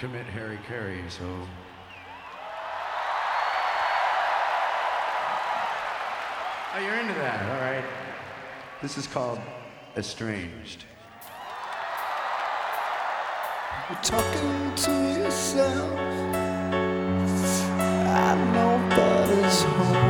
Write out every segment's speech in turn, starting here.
commit hari-kari, so. Oh, you're into that, all right. This is called Estranged. You're talking to yourself. I nobody's home.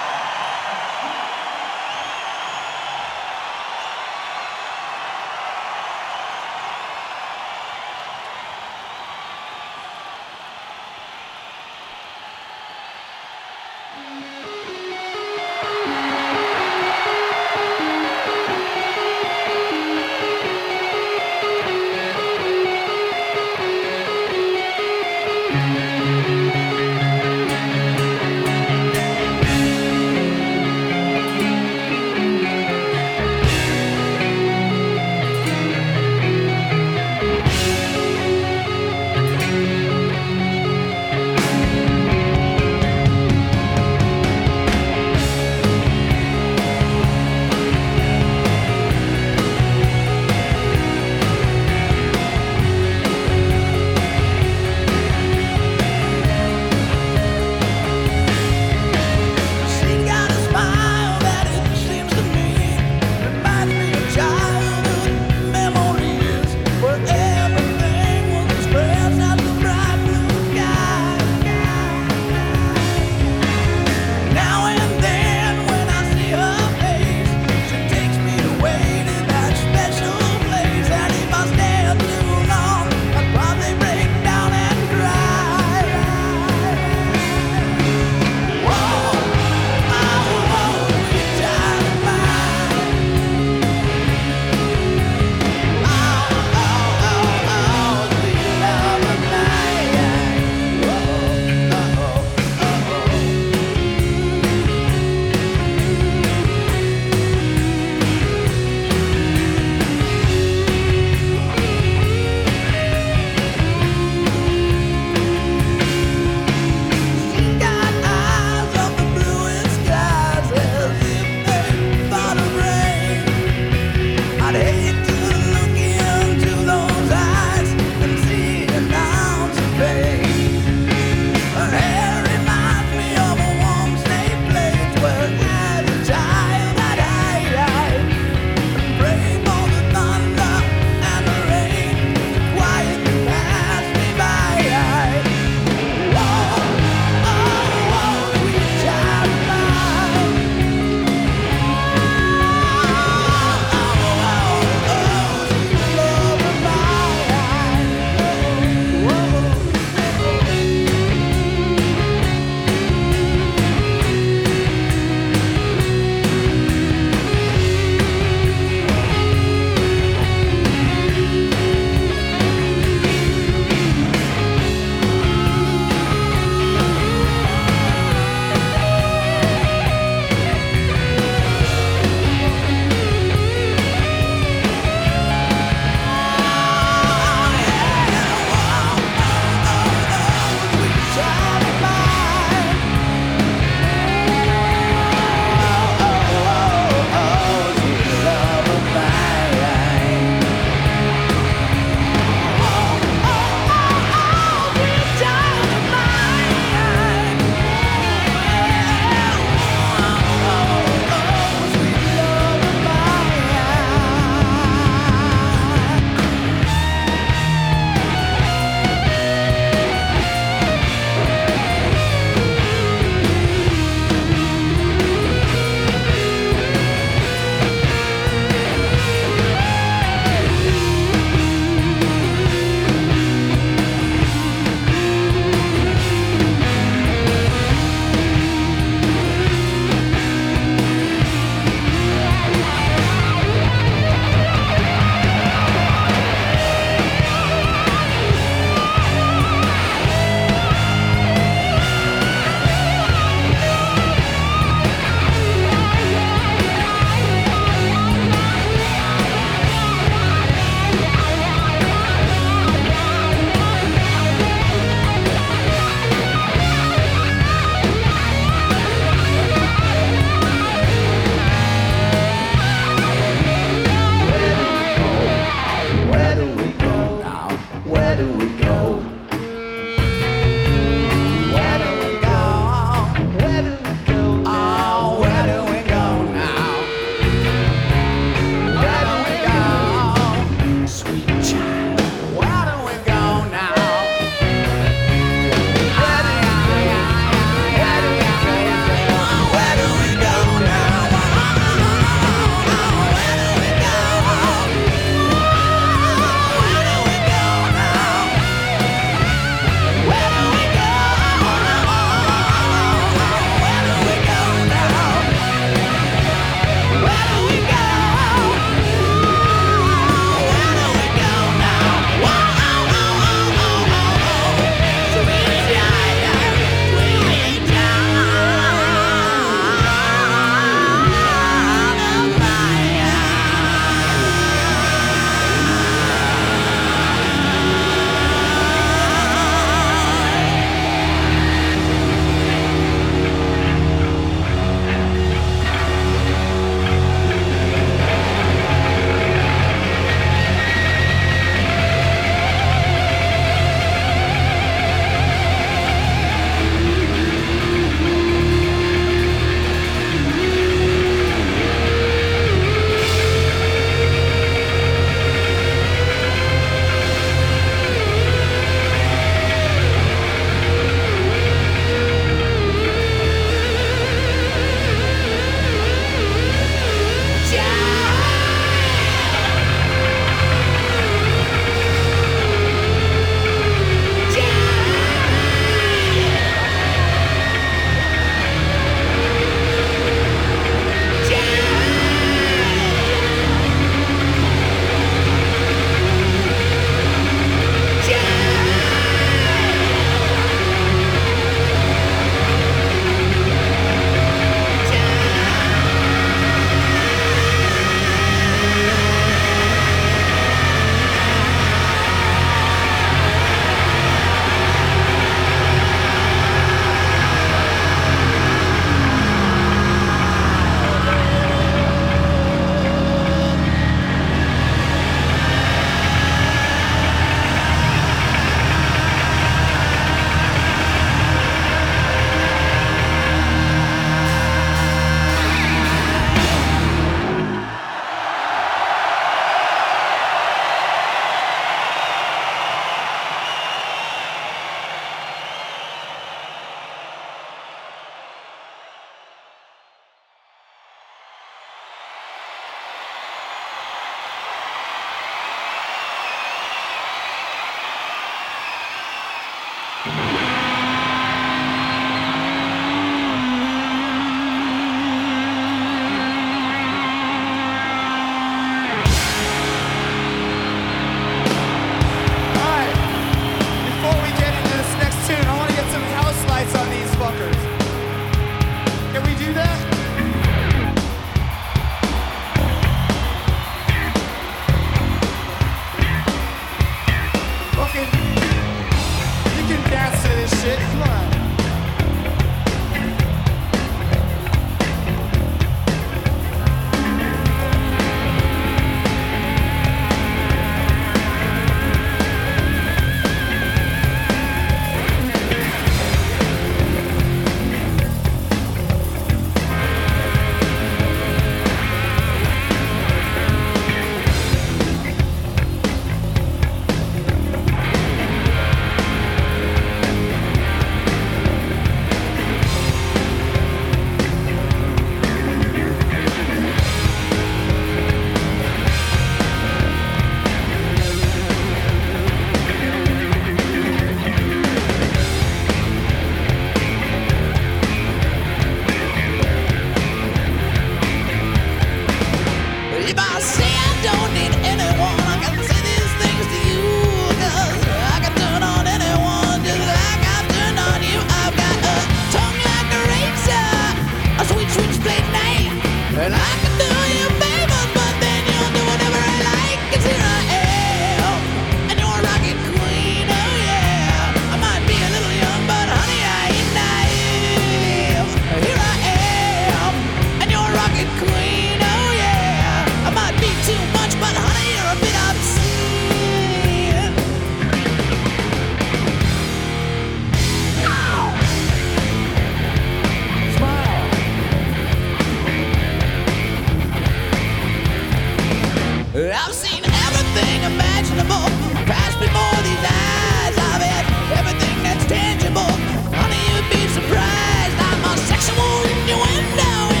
I've seen everything imaginable, pass before these eyes. I've had everything that's tangible. Honey, you'd be surprised. I'm a sexual innuendo.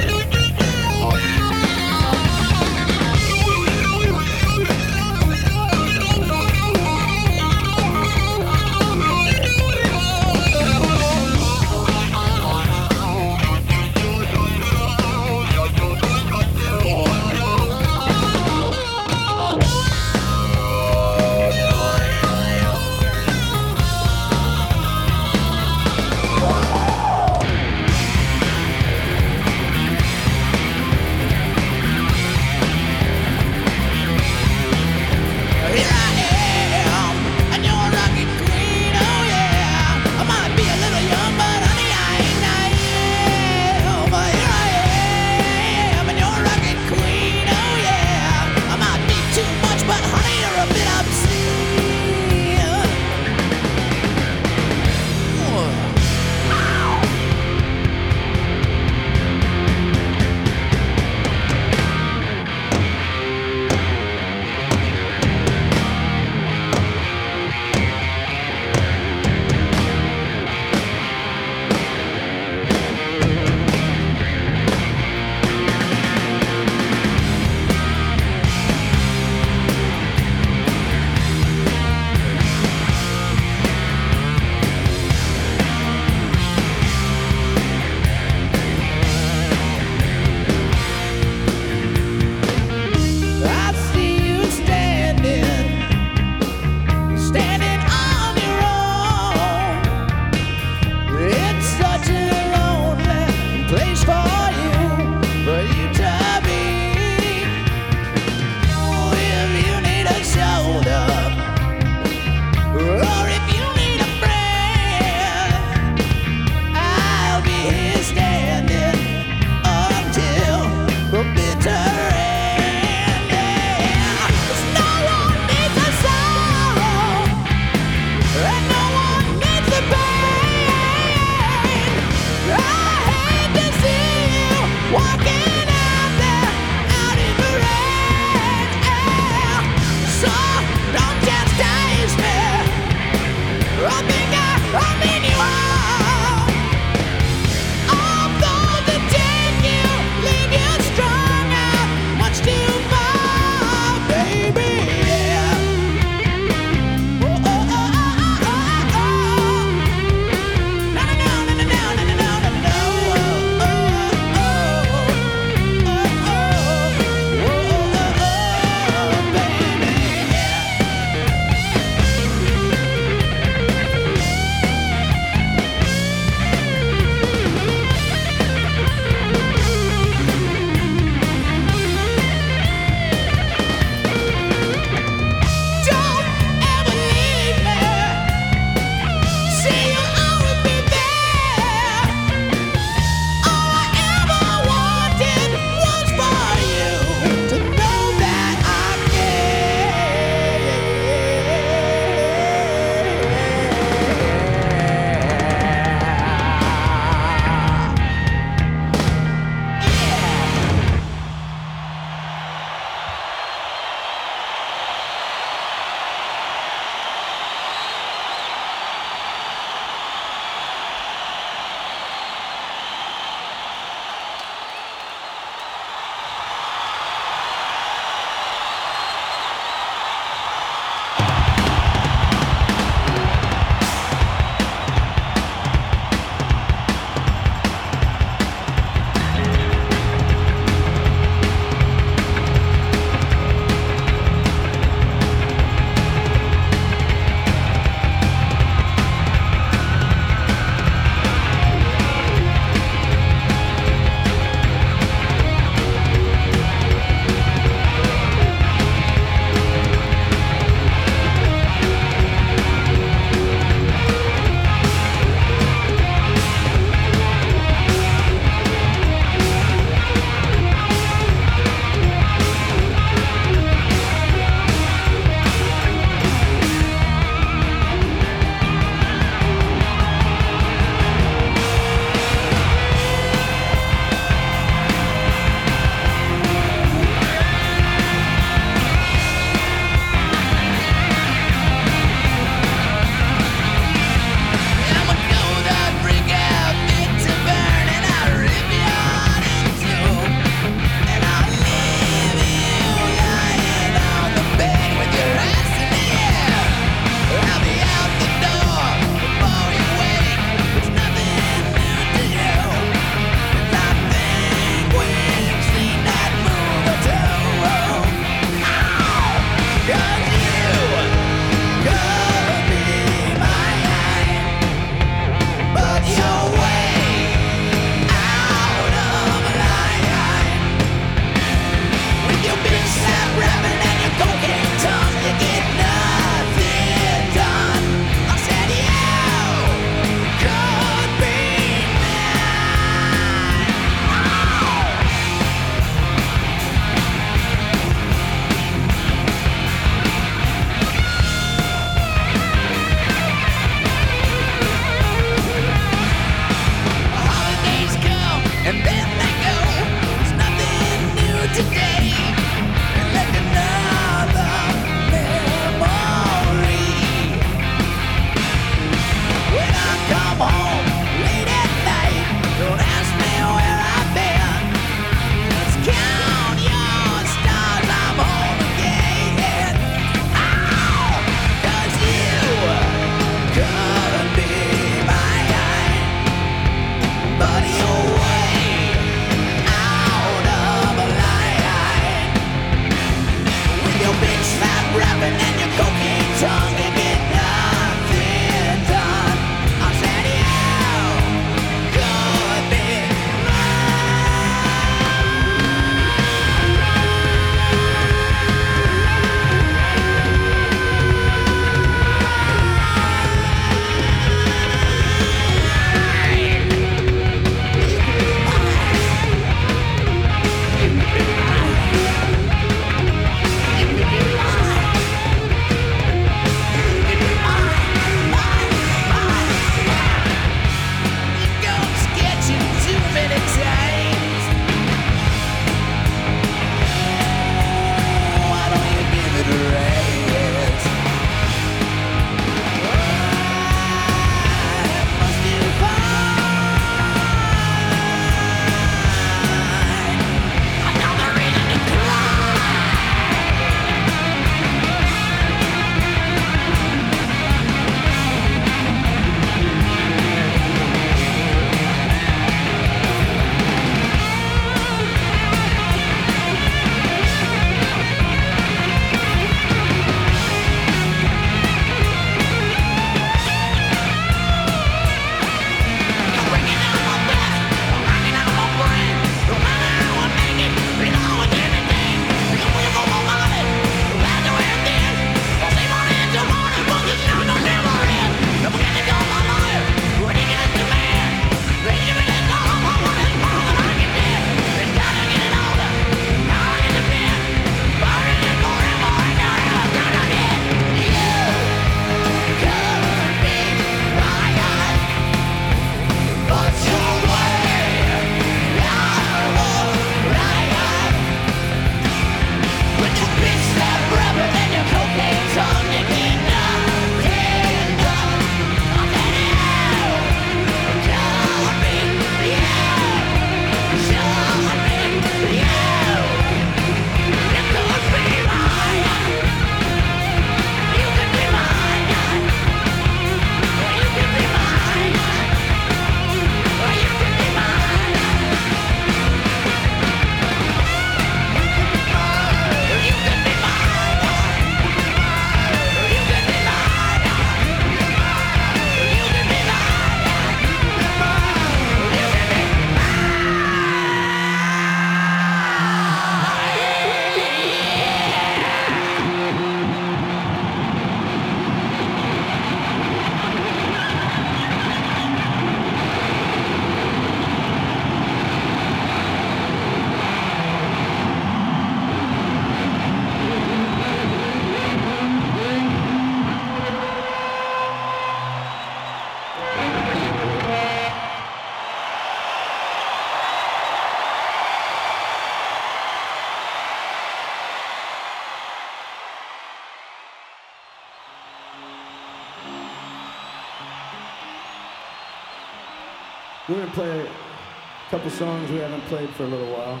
Couple songs we haven't played for a little while.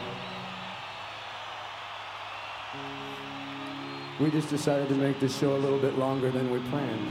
We just decided to make this show a little bit longer than we planned.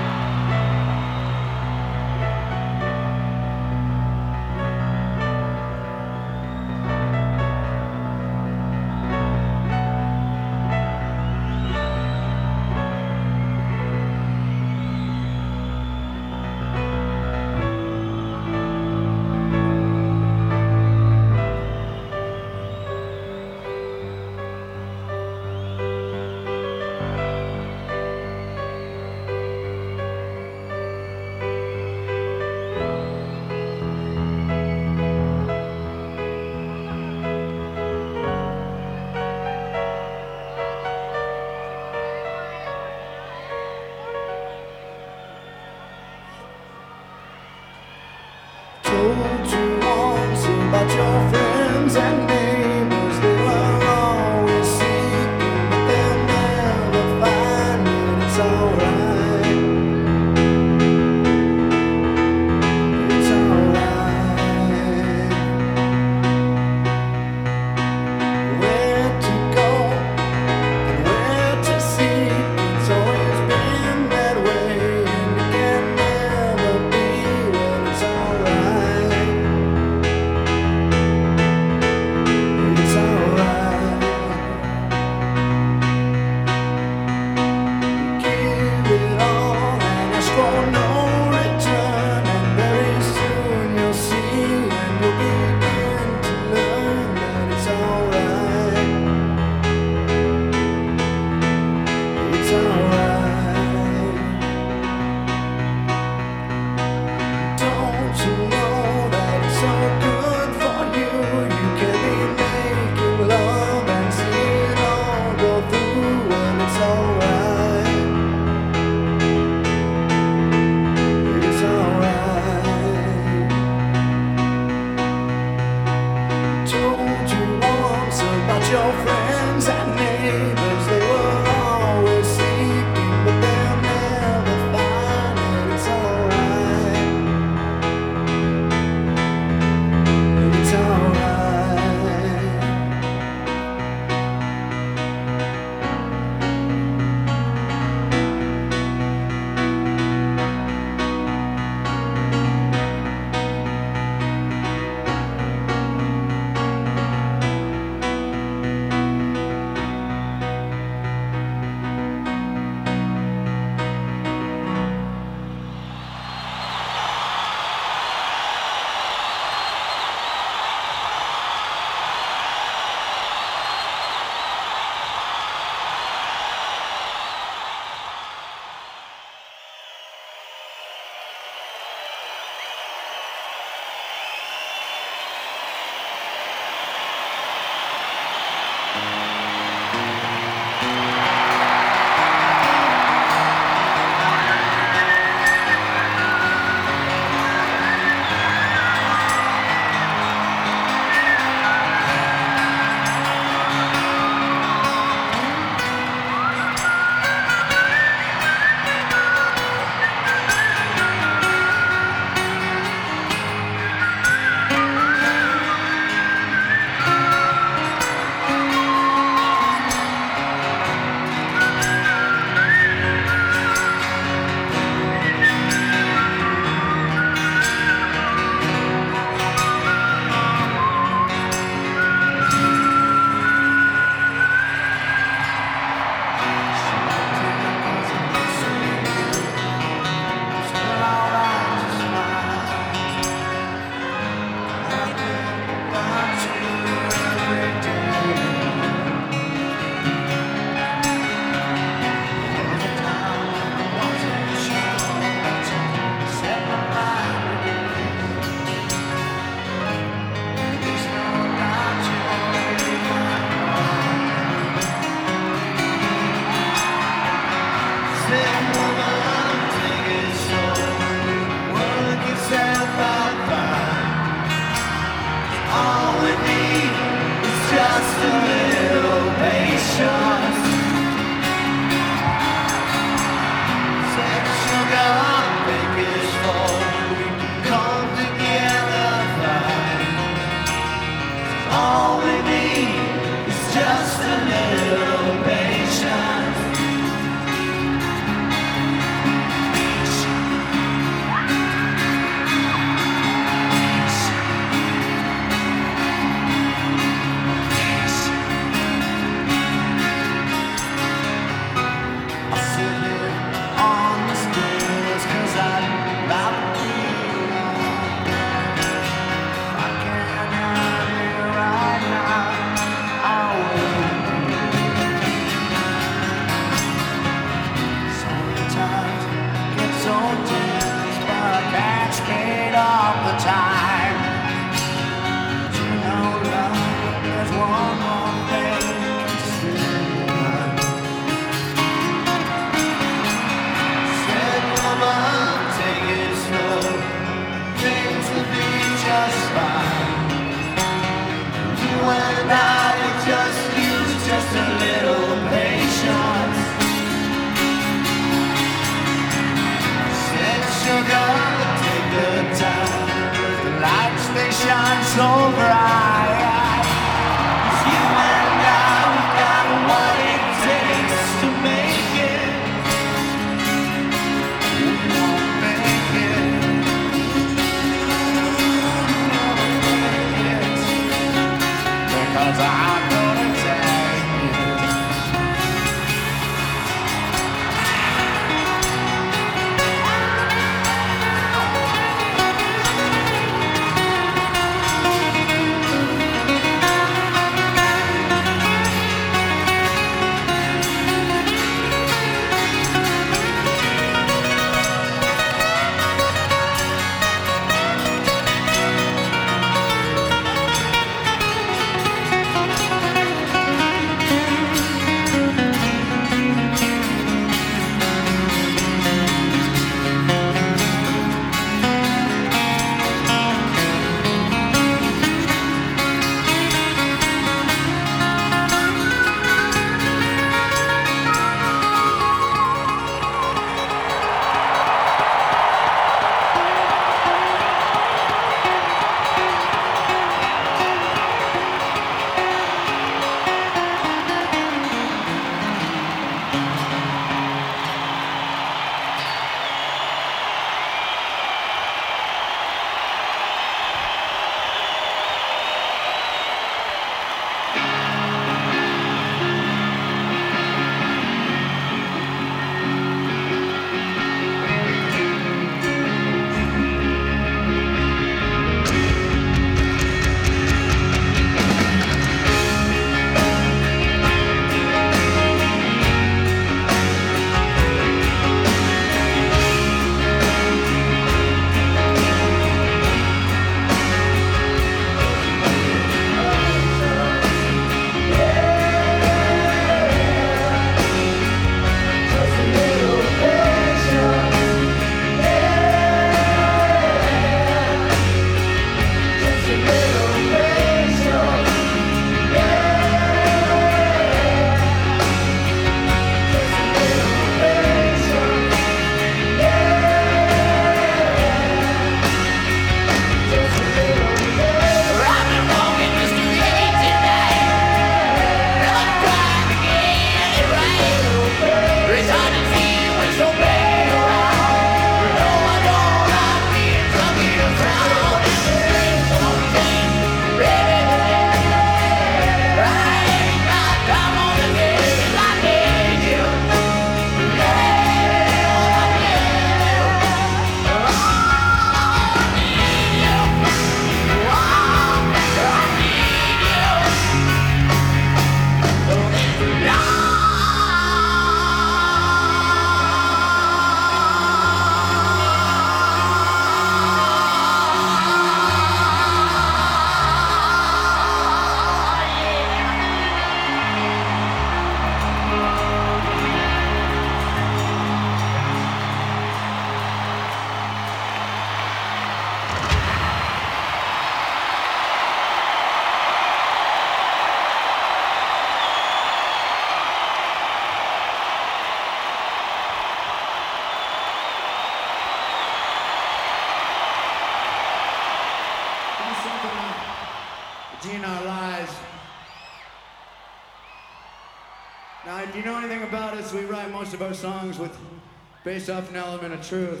Based off an element of truth.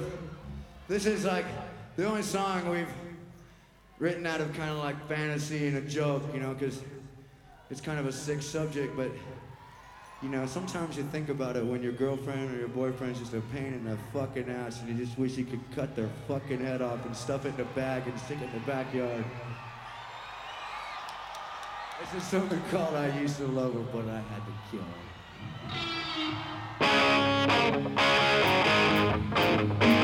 This is like the only song we've written out of kind of like fantasy and a joke, you know, because it's kind of a sick subject, but you know, sometimes you think about it when your girlfriend or your boyfriend's just a pain in the fucking ass and you just wish you could cut their fucking head off and stuff it in a bag and stick it in the backyard. This is something called I Used to Love Her, but I Had to Kill Her. thank you.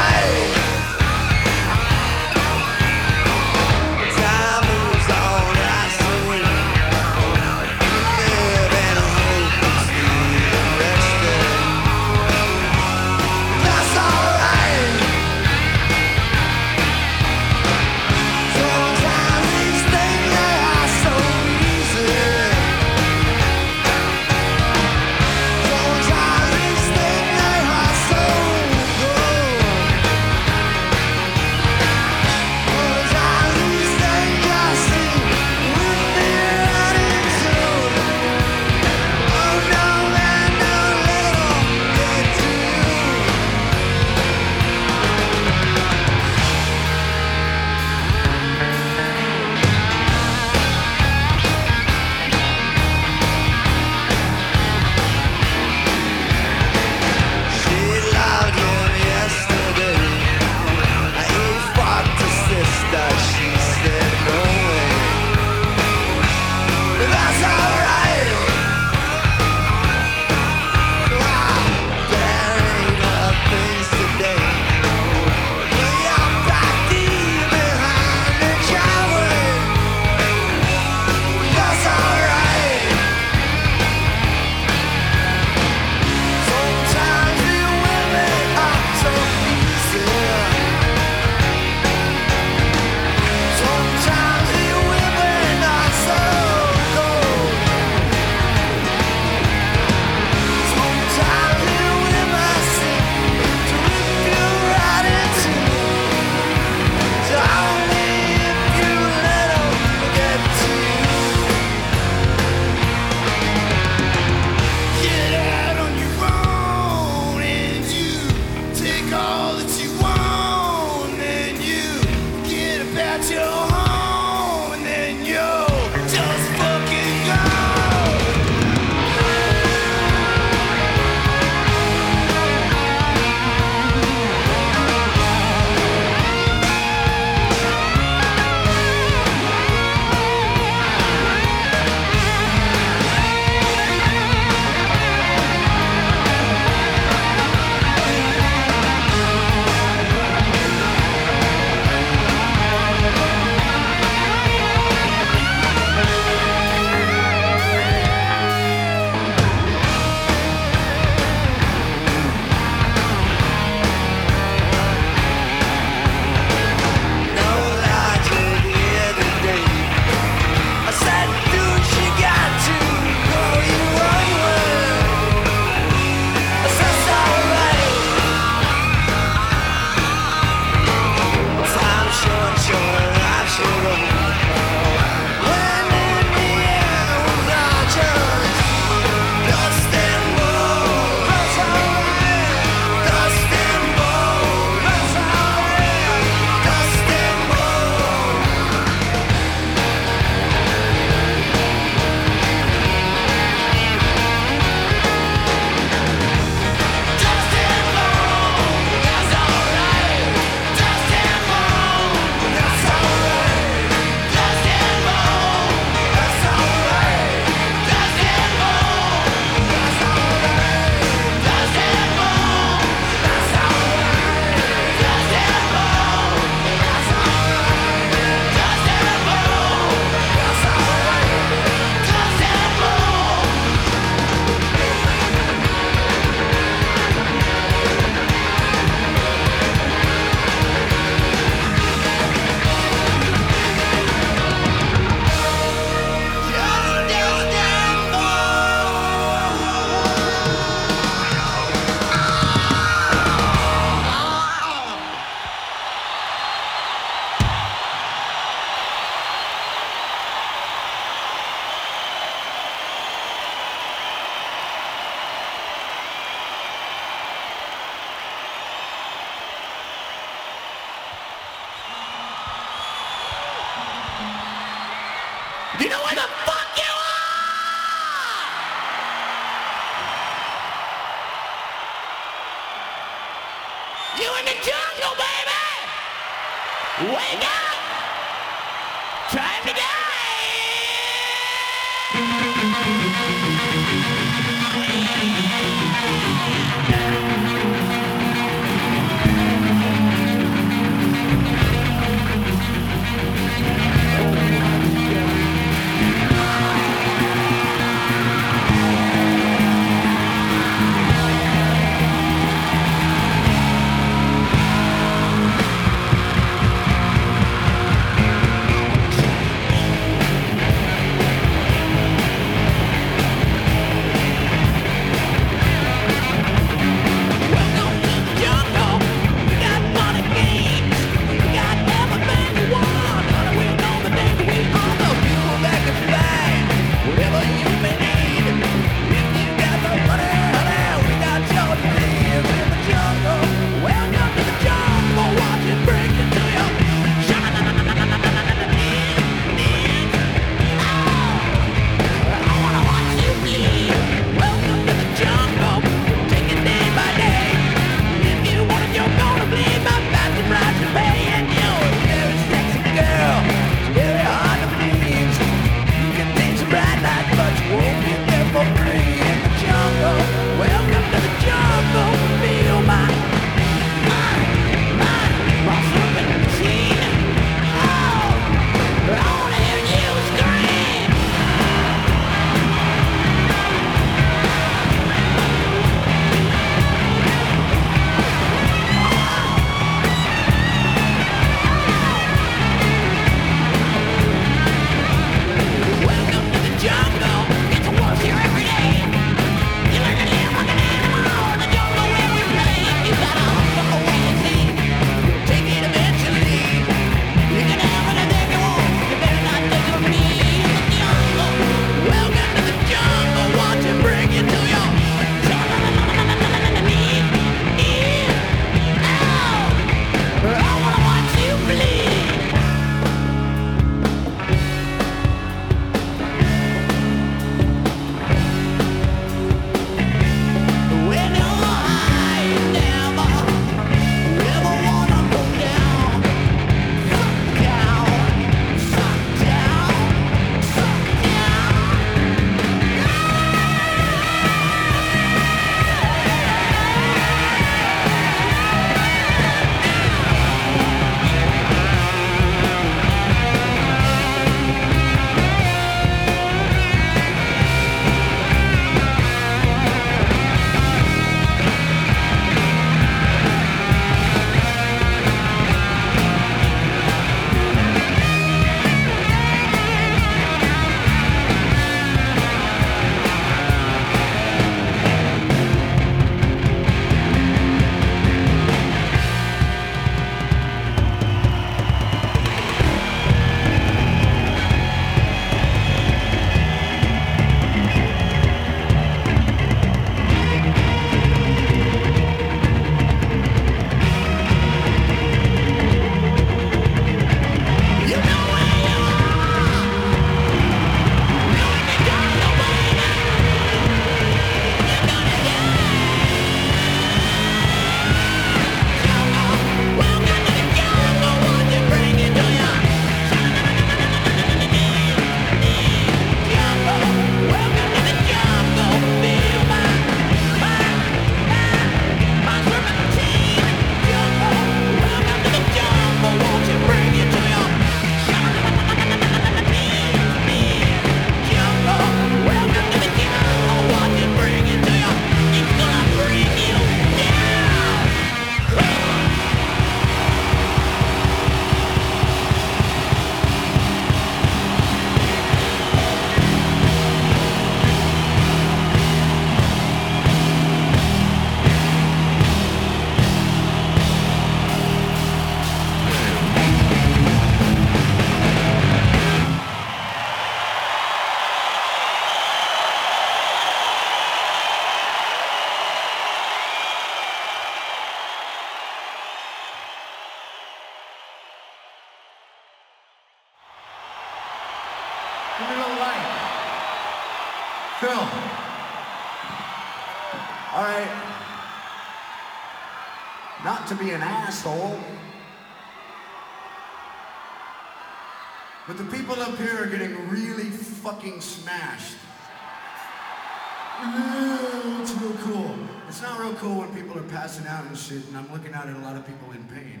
Passing out and shit, and I'm looking out at a lot of people in pain.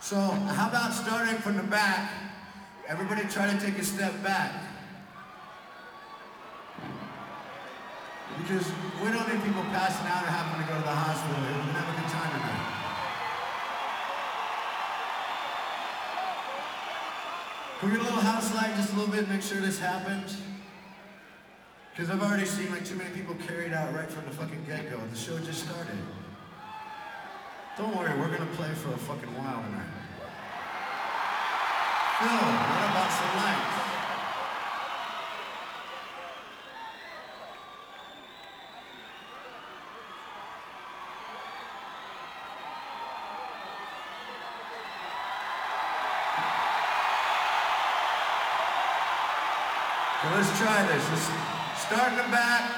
So, how about starting from the back? Everybody try to take a step back. Because we don't need people passing out or having to go to the hospital. We're gonna have a good time tonight. Get a little house light just a little bit, make sure this happens? Because I've already seen like too many people carried out right from the fucking get-go. The show just started. Don't worry, we're gonna play for a fucking while tonight. Phil, what about some lights? Let's try this. Let's start in back.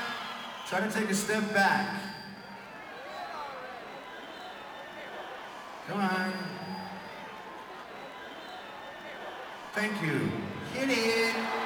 Try to take a step back. Come on. Thank you. Hit it.